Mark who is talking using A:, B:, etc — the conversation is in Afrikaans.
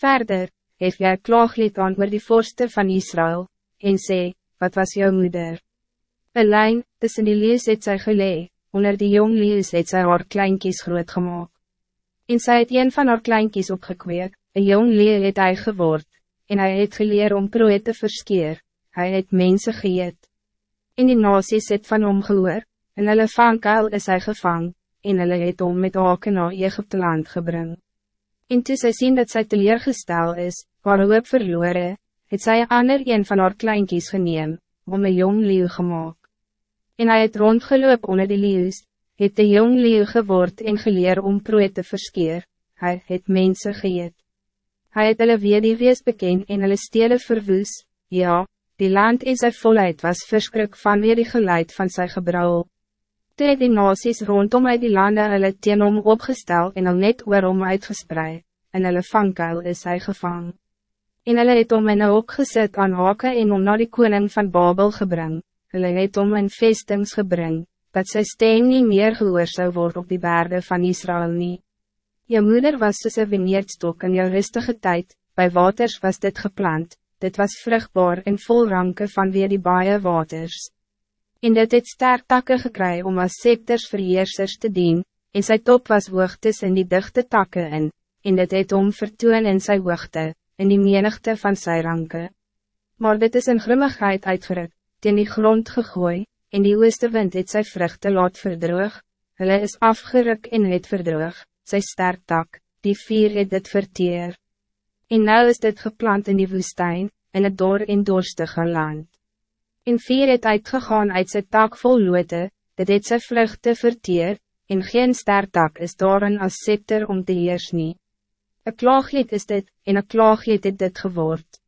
A: Verder, heeft jy klaaglied aan oor die vorste van Israël, en sê, wat was jouw moeder? Een lijn, tussen die lees het sy gelee, onder die jong lees het sy haar kleinkies groot gemaakt. En sy het een van haar kleinkies opgekweek, een jong leer het hy geword, en hij het geleer om prooi te verskeer, hij het mensen geëet. En die nasies het van hom gehoor, en hulle vankuil is hy gevang, en hulle het om met hake na Egypte land gebring. En toe sy sien dat sy teleergestel is, haar hoop verloore, het sy ander een van haar kleinkies geneem, om een jong leeuw gemaakt. En hij het rondgeloop onder die leeuws, het de jong leeuw geword en geleer om prooi te verskeer, hy het mense geëet. Hy het hulle weer die wees bekend en hulle stele verwoes, ja, die land in sy volheid was verskrik van weer die geluid van sy gebrouwel. Toe het die nasies rondom uit die lande hulle teen hom opgestel en al net oorom uitgespreid, en hulle vangkuil is hy gevang. En hulle het om in een hok gesit aan hake en om na die koning van Babel gebring, hulle het om in vestings gebring, dat sy stem niet meer gehoor zou worden op die bergen van Israël nie. Je moeder was soos een veneerdstok in jou rustige tijd, bij waters was dit geplant, dit was vruchtbaar en vol ranke van weer die baie waters. En dit het sterk takke gekry om als scepters verheersers te dien, en sy top was hoogtes in die dichte takke in, en dit het om vertoon in sy hoogte, in die menigte van sy ranke. Maar dit is in grimmigheid uitgeruk, teen die grond gegooi, en die ooste wind het sy vruchte laat verdroog, hulle is afgeruk en het verdroog, sy sterk tak, die vier het dit verteer. En nou is dit geplant in die woestijn, in het door en doorstige land. En vier het uitgegaan uit sy tak vol loote, dit het sy vluchte verteer, en geen sterk tak is daarin als scepter om te heers nie. Een klaaglied is dit, en een klaaglied het dit geword.